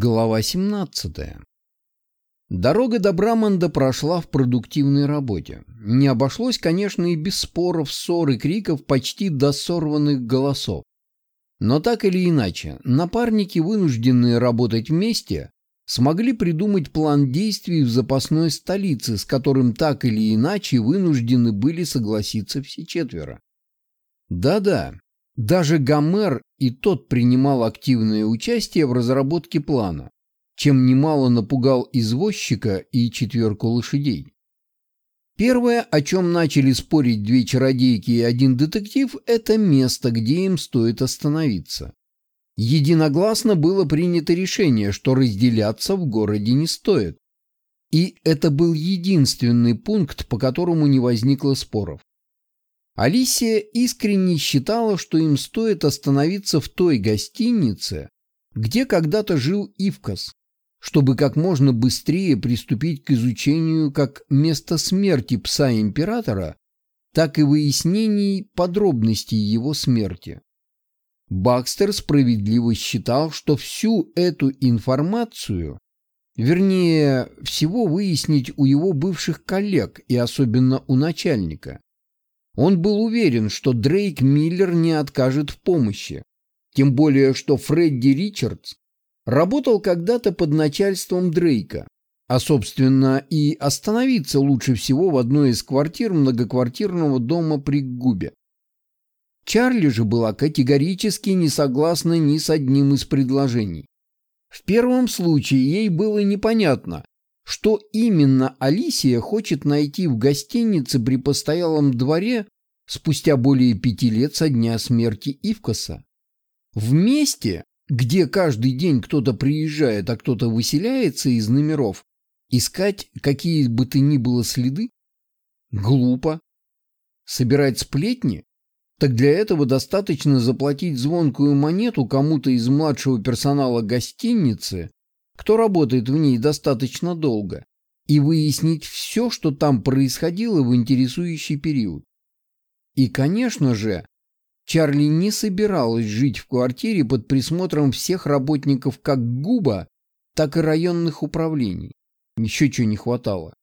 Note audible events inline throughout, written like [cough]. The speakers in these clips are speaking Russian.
Глава 17. Дорога до Браманда прошла в продуктивной работе. Не обошлось, конечно, и без споров, ссор и криков почти до сорванных голосов. Но так или иначе, напарники, вынужденные работать вместе, смогли придумать план действий в запасной столице, с которым так или иначе вынуждены были согласиться все четверо. Да-да, даже Гомер и тот принимал активное участие в разработке плана, чем немало напугал извозчика и четверку лошадей. Первое, о чем начали спорить две чародейки и один детектив, это место, где им стоит остановиться. Единогласно было принято решение, что разделяться в городе не стоит. И это был единственный пункт, по которому не возникло споров. Алисия искренне считала, что им стоит остановиться в той гостинице, где когда-то жил Ивкас, чтобы как можно быстрее приступить к изучению как места смерти пса императора, так и выяснений подробностей его смерти. Бакстер справедливо считал, что всю эту информацию, вернее, всего выяснить у его бывших коллег и особенно у начальника, он был уверен, что Дрейк Миллер не откажет в помощи. Тем более, что Фредди Ричардс работал когда-то под начальством Дрейка, а, собственно, и остановиться лучше всего в одной из квартир многоквартирного дома при Губе. Чарли же была категорически не согласна ни с одним из предложений. В первом случае ей было непонятно, что именно Алисия хочет найти в гостинице при постоялом дворе спустя более пяти лет со дня смерти Ивкаса. В месте, где каждый день кто-то приезжает, а кто-то выселяется из номеров, искать какие бы то ни было следы? Глупо. Собирать сплетни? Так для этого достаточно заплатить звонкую монету кому-то из младшего персонала гостиницы кто работает в ней достаточно долго, и выяснить все, что там происходило в интересующий период. И, конечно же, Чарли не собиралась жить в квартире под присмотром всех работников как ГУБа, так и районных управлений. Еще чего не хватало.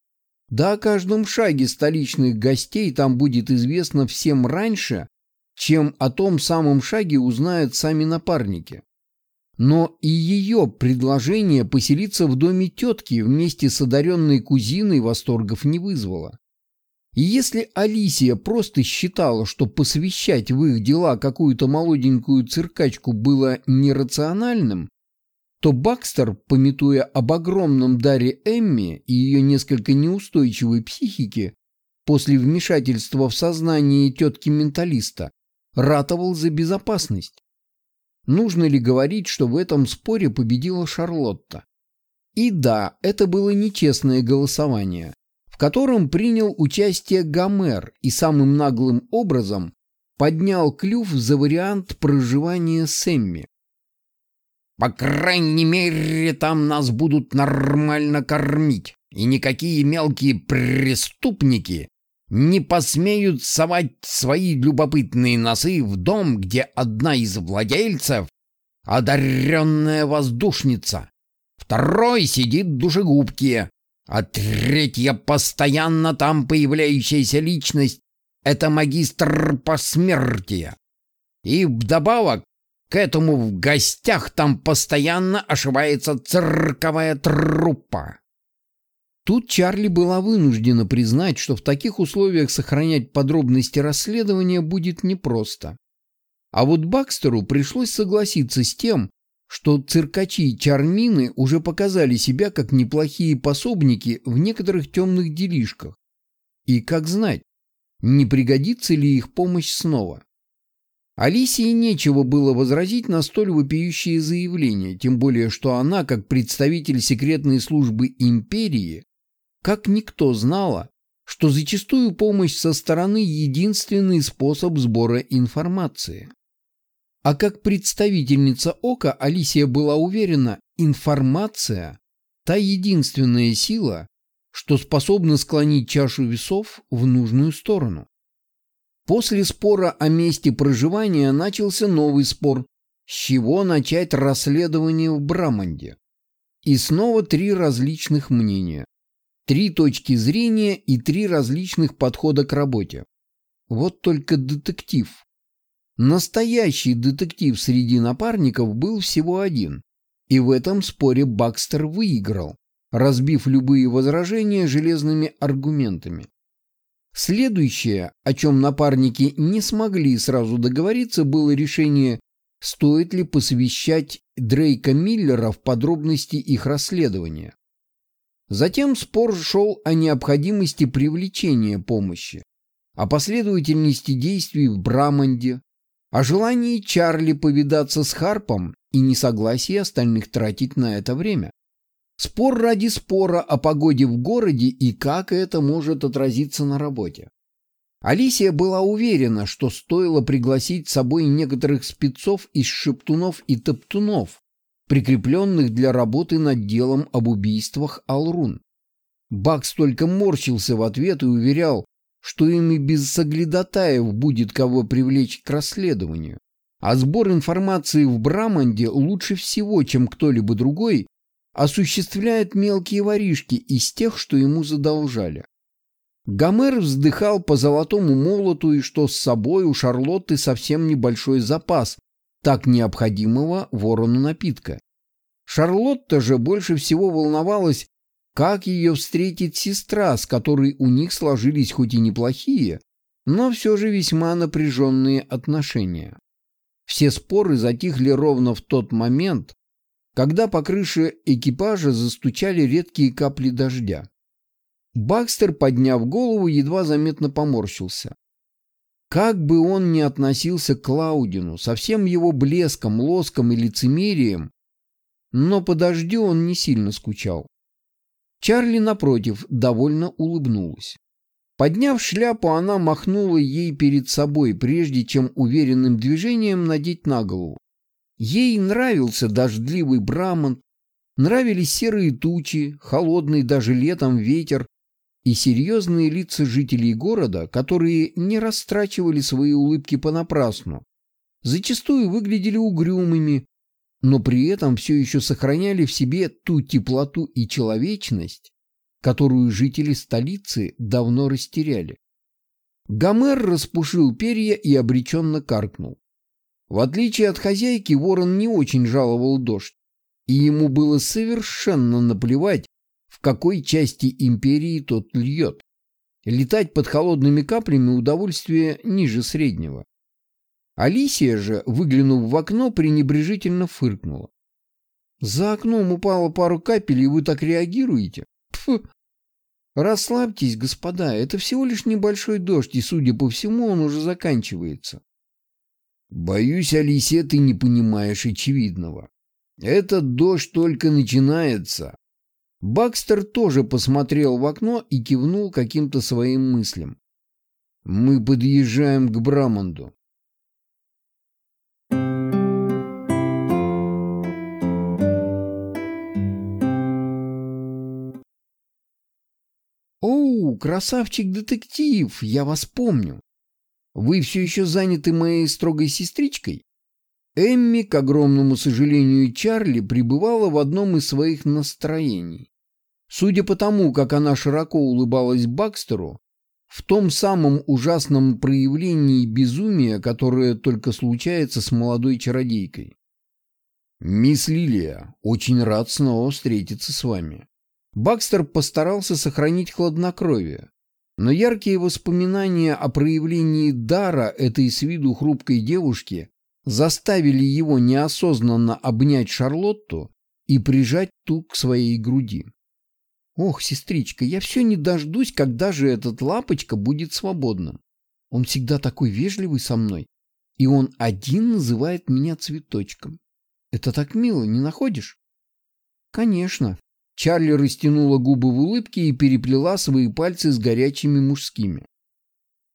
Да о каждом шаге столичных гостей там будет известно всем раньше, чем о том самом шаге узнают сами напарники. Но и ее предложение поселиться в доме тетки вместе с одаренной кузиной восторгов не вызвало. И если Алисия просто считала, что посвящать в их дела какую-то молоденькую циркачку было нерациональным, то Бакстер, пометуя об огромном даре Эмми и ее несколько неустойчивой психике после вмешательства в сознание тетки-менталиста, ратовал за безопасность. Нужно ли говорить, что в этом споре победила Шарлотта? И да, это было нечестное голосование, в котором принял участие Гомер и самым наглым образом поднял клюв за вариант проживания Сэмми. «По крайней мере, там нас будут нормально кормить, и никакие мелкие преступники не посмеют совать свои любопытные носы в дом, где одна из владельцев — одаренная воздушница, второй сидит в душегубке, а третья постоянно там появляющаяся личность — это магистр посмертия. И вдобавок к этому в гостях там постоянно ошивается цирковая труппа. Тут Чарли была вынуждена признать, что в таких условиях сохранять подробности расследования будет непросто. А вот Бакстеру пришлось согласиться с тем, что циркачи и чармины уже показали себя как неплохие пособники в некоторых темных делишках. И как знать, не пригодится ли их помощь снова. Алисии нечего было возразить на столь вопиющее заявление, тем более что она, как представитель секретной службы империи, как никто знала, что зачастую помощь со стороны – единственный способ сбора информации. А как представительница Ока Алисия была уверена, информация – та единственная сила, что способна склонить чашу весов в нужную сторону. После спора о месте проживания начался новый спор, с чего начать расследование в Браманде. И снова три различных мнения. Три точки зрения и три различных подхода к работе. Вот только детектив. Настоящий детектив среди напарников был всего один. И в этом споре Бакстер выиграл, разбив любые возражения железными аргументами. Следующее, о чем напарники не смогли сразу договориться, было решение, стоит ли посвящать Дрейка Миллера в подробности их расследования. Затем спор шел о необходимости привлечения помощи, о последовательности действий в Браманде, о желании Чарли повидаться с Харпом и несогласии остальных тратить на это время. Спор ради спора о погоде в городе и как это может отразиться на работе. Алисия была уверена, что стоило пригласить с собой некоторых спецов из шептунов и топтунов, прикрепленных для работы над делом об убийствах Алрун. Бакс только морщился в ответ и уверял, что им и без соглядатаев будет кого привлечь к расследованию. А сбор информации в Браманде лучше всего, чем кто-либо другой, осуществляет мелкие воришки из тех, что ему задолжали. Гомер вздыхал по золотому молоту и что с собой у Шарлотты совсем небольшой запас так необходимого ворону напитка. Шарлотта же больше всего волновалась, как ее встретит сестра, с которой у них сложились хоть и неплохие, но все же весьма напряженные отношения. Все споры затихли ровно в тот момент, когда по крыше экипажа застучали редкие капли дождя. Бакстер, подняв голову, едва заметно поморщился. Как бы он ни относился к Клаудину, со всем его блеском, лоском и лицемерием, но по дождю он не сильно скучал. Чарли, напротив, довольно улыбнулась. Подняв шляпу, она махнула ей перед собой, прежде чем уверенным движением надеть на голову. Ей нравился дождливый Брамант, нравились серые тучи, холодный даже летом ветер и серьезные лица жителей города, которые не растрачивали свои улыбки понапрасну, зачастую выглядели угрюмыми, но при этом все еще сохраняли в себе ту теплоту и человечность, которую жители столицы давно растеряли. Гомер распушил перья и обреченно каркнул. В отличие от хозяйки, ворон не очень жаловал дождь, и ему было совершенно наплевать, в какой части империи тот льет. Летать под холодными каплями удовольствие ниже среднего. Алисия же, выглянув в окно, пренебрежительно фыркнула. «За окном упало пару капель, и вы так реагируете? Пф! Расслабьтесь, господа, это всего лишь небольшой дождь, и, судя по всему, он уже заканчивается. Боюсь, Алисия, ты не понимаешь очевидного. Этот дождь только начинается. Бакстер тоже посмотрел в окно и кивнул каким-то своим мыслям. Мы подъезжаем к Брамонду. «Оу, красавчик-детектив, я вас помню. Вы все еще заняты моей строгой сестричкой? Эмми, к огромному сожалению Чарли, пребывала в одном из своих настроений. Судя по тому, как она широко улыбалась Бакстеру, в том самом ужасном проявлении безумия, которое только случается с молодой чародейкой. «Мисс Лилия, очень рад снова встретиться с вами». Бакстер постарался сохранить хладнокровие, но яркие воспоминания о проявлении дара этой с виду хрупкой девушки заставили его неосознанно обнять Шарлотту и прижать ту к своей груди. «Ох, сестричка, я все не дождусь, когда же этот лапочка будет свободным. Он всегда такой вежливый со мной, и он один называет меня цветочком. Это так мило, не находишь?» «Конечно», Чарли растянула губы в улыбке и переплела свои пальцы с горячими мужскими.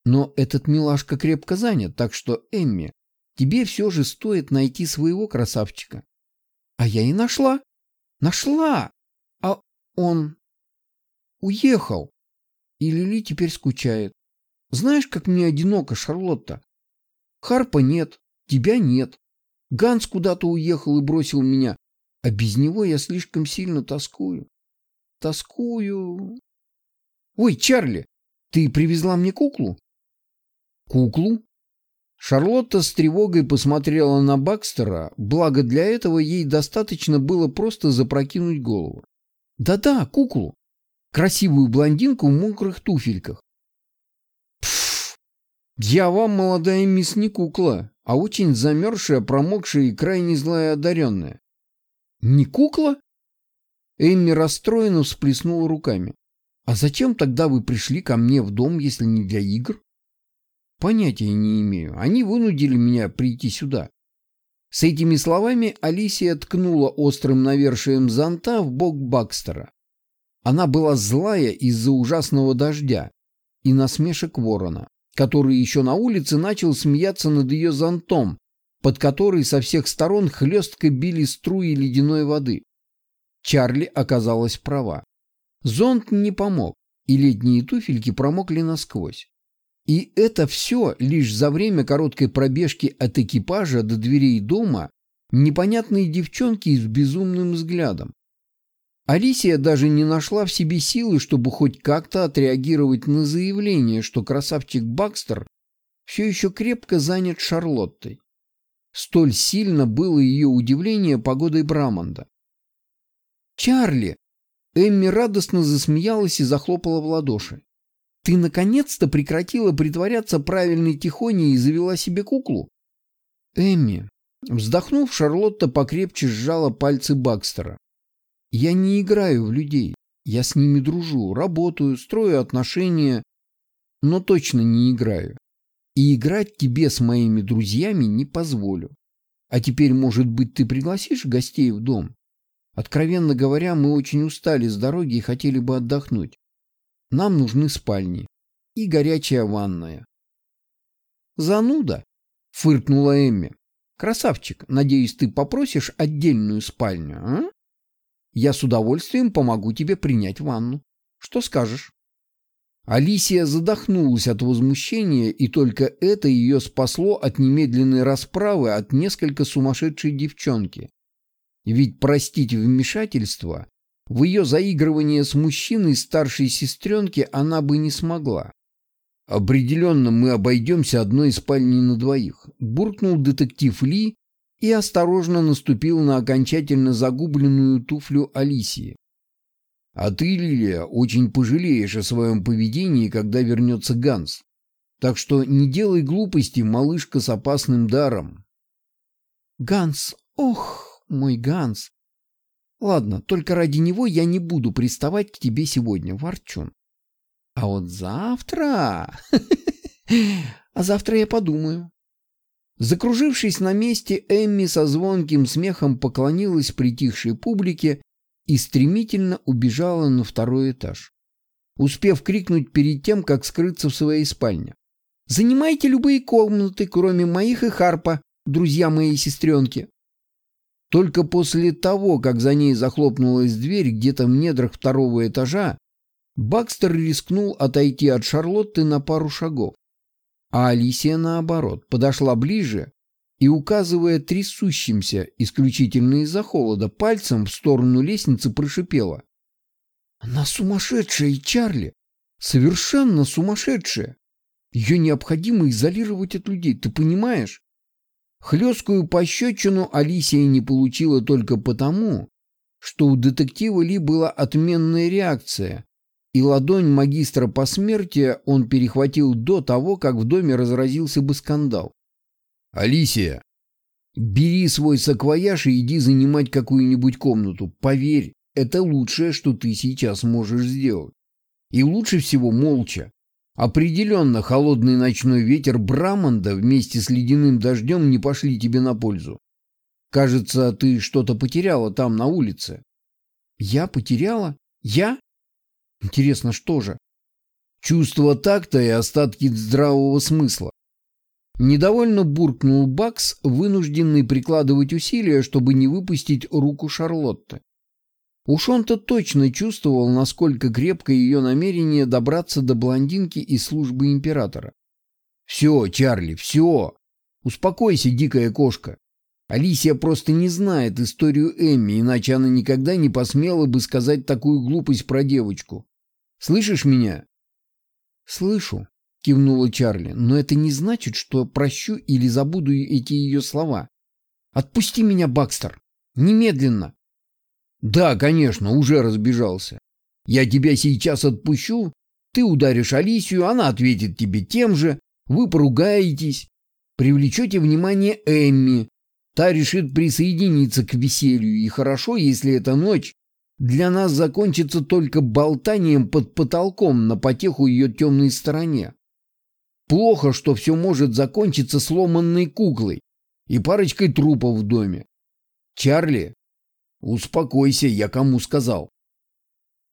Но этот милашка крепко занят, так что, Эмми, тебе все же стоит найти своего красавчика. А я и нашла. Нашла! А он уехал. И Лили теперь скучает. Знаешь, как мне одиноко, Шарлотта? Харпа нет, тебя нет. Ганс куда-то уехал и бросил меня. А без него я слишком сильно тоскую. Тоскую. Ой, Чарли, ты привезла мне куклу? Куклу? Шарлотта с тревогой посмотрела на Бакстера, благо для этого ей достаточно было просто запрокинуть голову. Да-да, куклу. Красивую блондинку в мокрых туфельках. Пф, я вам, молодая мисс, не кукла, а очень замерзшая, промокшая и крайне злая одаренная. Не кукла? Эмми расстроенно всплеснула руками. А зачем тогда вы пришли ко мне в дом, если не для игр? Понятия не имею. Они вынудили меня прийти сюда. С этими словами Алисия ткнула острым навершием зонта в бок Бакстера. Она была злая из-за ужасного дождя и насмешек ворона, который еще на улице начал смеяться над ее зонтом, под который со всех сторон хлестко били струи ледяной воды. Чарли оказалась права. Зонт не помог, и летние туфельки промокли насквозь. И это все лишь за время короткой пробежки от экипажа до дверей дома непонятные девчонки с безумным взглядом. Алисия даже не нашла в себе силы, чтобы хоть как-то отреагировать на заявление, что красавчик Бакстер все еще крепко занят Шарлоттой. Столь сильно было ее удивление погодой Брамонда. «Чарли!» Эмми радостно засмеялась и захлопала в ладоши. Ты наконец-то прекратила притворяться правильной тихоней и завела себе куклу? Эмми. Вздохнув, Шарлотта покрепче сжала пальцы Бакстера. Я не играю в людей. Я с ними дружу, работаю, строю отношения, но точно не играю. И играть тебе с моими друзьями не позволю. А теперь, может быть, ты пригласишь гостей в дом? Откровенно говоря, мы очень устали с дороги и хотели бы отдохнуть. Нам нужны спальни и горячая ванная. Зануда, фыркнула Эмми. Красавчик, надеюсь, ты попросишь отдельную спальню, а? Я с удовольствием помогу тебе принять ванну. Что скажешь? Алисия задохнулась от возмущения, и только это ее спасло от немедленной расправы от несколько сумасшедшей девчонки. Ведь простить вмешательство в ее заигрывание с мужчиной старшей сестренки она бы не смогла. «Определенно мы обойдемся одной спальней на двоих», — буркнул детектив Ли и осторожно наступил на окончательно загубленную туфлю Алисии. «А ты, Лилия, очень пожалеешь о своем поведении, когда вернется Ганс. Так что не делай глупости, малышка с опасным даром». «Ганс, ох, мой Ганс, Ладно, только ради него я не буду приставать к тебе сегодня, Ворчун. А вот завтра... [laughs] А завтра я подумаю. Закружившись на месте, Эмми со звонким смехом поклонилась притихшей публике и стремительно убежала на второй этаж, успев крикнуть перед тем, как скрыться в своей спальне. «Занимайте любые комнаты, кроме моих и Харпа, друзья моей сестренки. Только после того, как за ней захлопнулась дверь где-то в недрах второго этажа, Бакстер рискнул отойти от Шарлотты на пару шагов. А Алисия, наоборот, подошла ближе и, указывая трясущимся, исключительно из-за холода, пальцем в сторону лестницы прошипела. «Она сумасшедшая, Чарли! Совершенно сумасшедшая! Ее необходимо изолировать от людей, ты понимаешь? Хлесткую пощечину Алисия не получила только потому, что у детектива Ли была отменная реакция, и ладонь магистра посмертия он перехватил до того, как в доме разразился бы скандал. «Алисия, бери свой саквояж и иди занимать какую-нибудь комнату. Поверь, это лучшее, что ты сейчас можешь сделать. И лучше всего молча. Определенно, холодный ночной ветер Брамонда вместе с ледяным дождем не пошли тебе на пользу. Кажется, ты что-то потеряла там, на улице. Я потеряла? Я? Интересно, что же? Чувство такта и остатки здравого смысла. Недовольно буркнул Бакс, вынужденный прикладывать усилия, чтобы не выпустить руку Шарлотты. Уж он-то точно чувствовал, насколько крепко ее намерение добраться до блондинки из службы императора. «Все, Чарли, все! Успокойся, дикая кошка. Алисия просто не знает историю Эмми, иначе она никогда не посмела бы сказать такую глупость про девочку. Слышишь меня?» «Слышу», — кивнула Чарли, «но это не значит, что прощу или забуду эти ее слова. Отпусти меня, Бакстер! Немедленно!» «Да, конечно, уже разбежался. Я тебя сейчас отпущу, ты ударишь Алисию, она ответит тебе тем же, вы поругаетесь, привлечете внимание Эмми, та решит присоединиться к веселью, и хорошо, если эта ночь для нас закончится только болтанием под потолком на потеху ее темной стороне. Плохо, что все может закончиться сломанной куклой и парочкой трупов в доме. Чарли, успокойся, я кому сказал.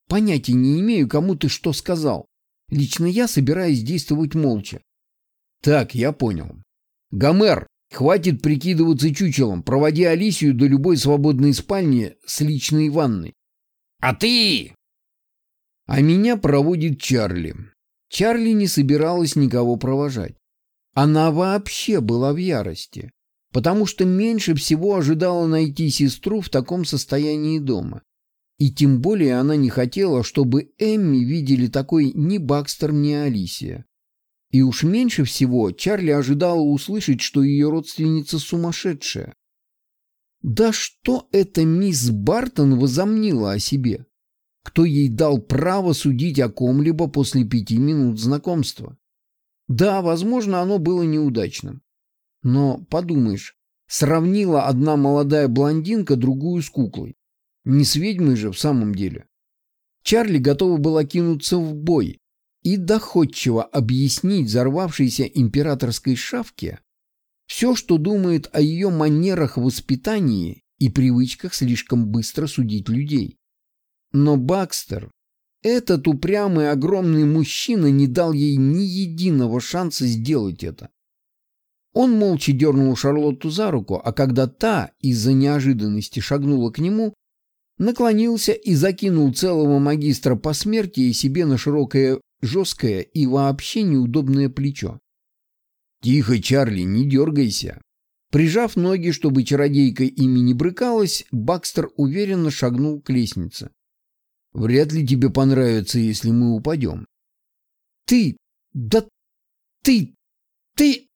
Понятия не имею, кому ты что сказал. Лично я собираюсь действовать молча. Так, я понял. Гомер, хватит прикидываться чучелом. Проводи Алисию до любой свободной спальни с личной ванной. А ты? А меня проводит Чарли. Чарли не собиралась никого провожать. Она вообще была в ярости, потому что меньше всего ожидала найти сестру в таком состоянии дома. И тем более она не хотела, чтобы Эмми видели такой ни Бакстер, ни Алисия. И уж меньше всего Чарли ожидала услышать, что ее родственница сумасшедшая. Да что эта мисс Бартон возомнила о себе? Кто ей дал право судить о ком-либо после пяти минут знакомства? Да, возможно, оно было неудачным. Но, подумаешь, сравнила одна молодая блондинка другую с куклой. Не с ведьмой же в самом деле. Чарли готова была кинуться в бой и доходчиво объяснить взорвавшейся императорской шавке все, что думает о ее манерах воспитания и привычках слишком быстро судить людей. Но Бакстер, этот упрямый огромный мужчина, не дал ей ни единого шанса сделать это. Он молча дернул Шарлотту за руку, а когда та из-за неожиданности шагнула к нему, наклонился и закинул целого магистра по смерти и себе на широкое, жесткое и вообще неудобное плечо. «Тихо, Чарли, не дергайся». Прижав ноги, чтобы чародейка ими не брыкалась, Бакстер уверенно шагнул к лестнице. «Вряд ли тебе понравится, если мы упадем». «Ты! Да ты! Ты!»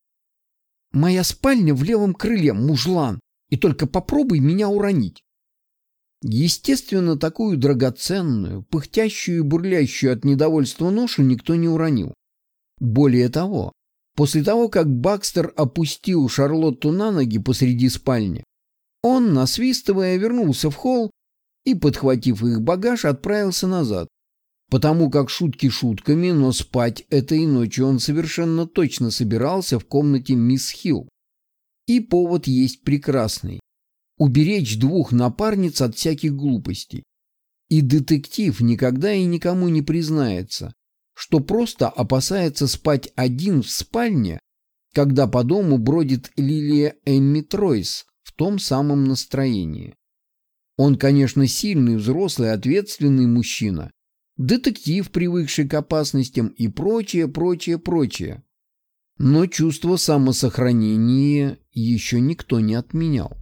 «Моя спальня в левом крыле, мужлан, и только попробуй меня уронить». Естественно, такую драгоценную, пыхтящую и бурлящую от недовольства ношу никто не уронил. Более того, после того, как Бакстер опустил Шарлотту на ноги посреди спальни, он, насвистывая, вернулся в холл и, подхватив их багаж, отправился назад. Потому как шутки шутками, но спать этой ночью он совершенно точно собирался в комнате мисс Хилл. И повод есть прекрасный уберечь двух напарниц от всяких глупостей. И детектив никогда и никому не признается, что просто опасается спать один в спальне, когда по дому бродит Лилия Эмми Тройс в том самом настроении. Он, конечно, сильный, взрослый, ответственный мужчина, детектив, привыкший к опасностям и прочее, прочее, прочее. Но чувство самосохранения еще никто не отменял.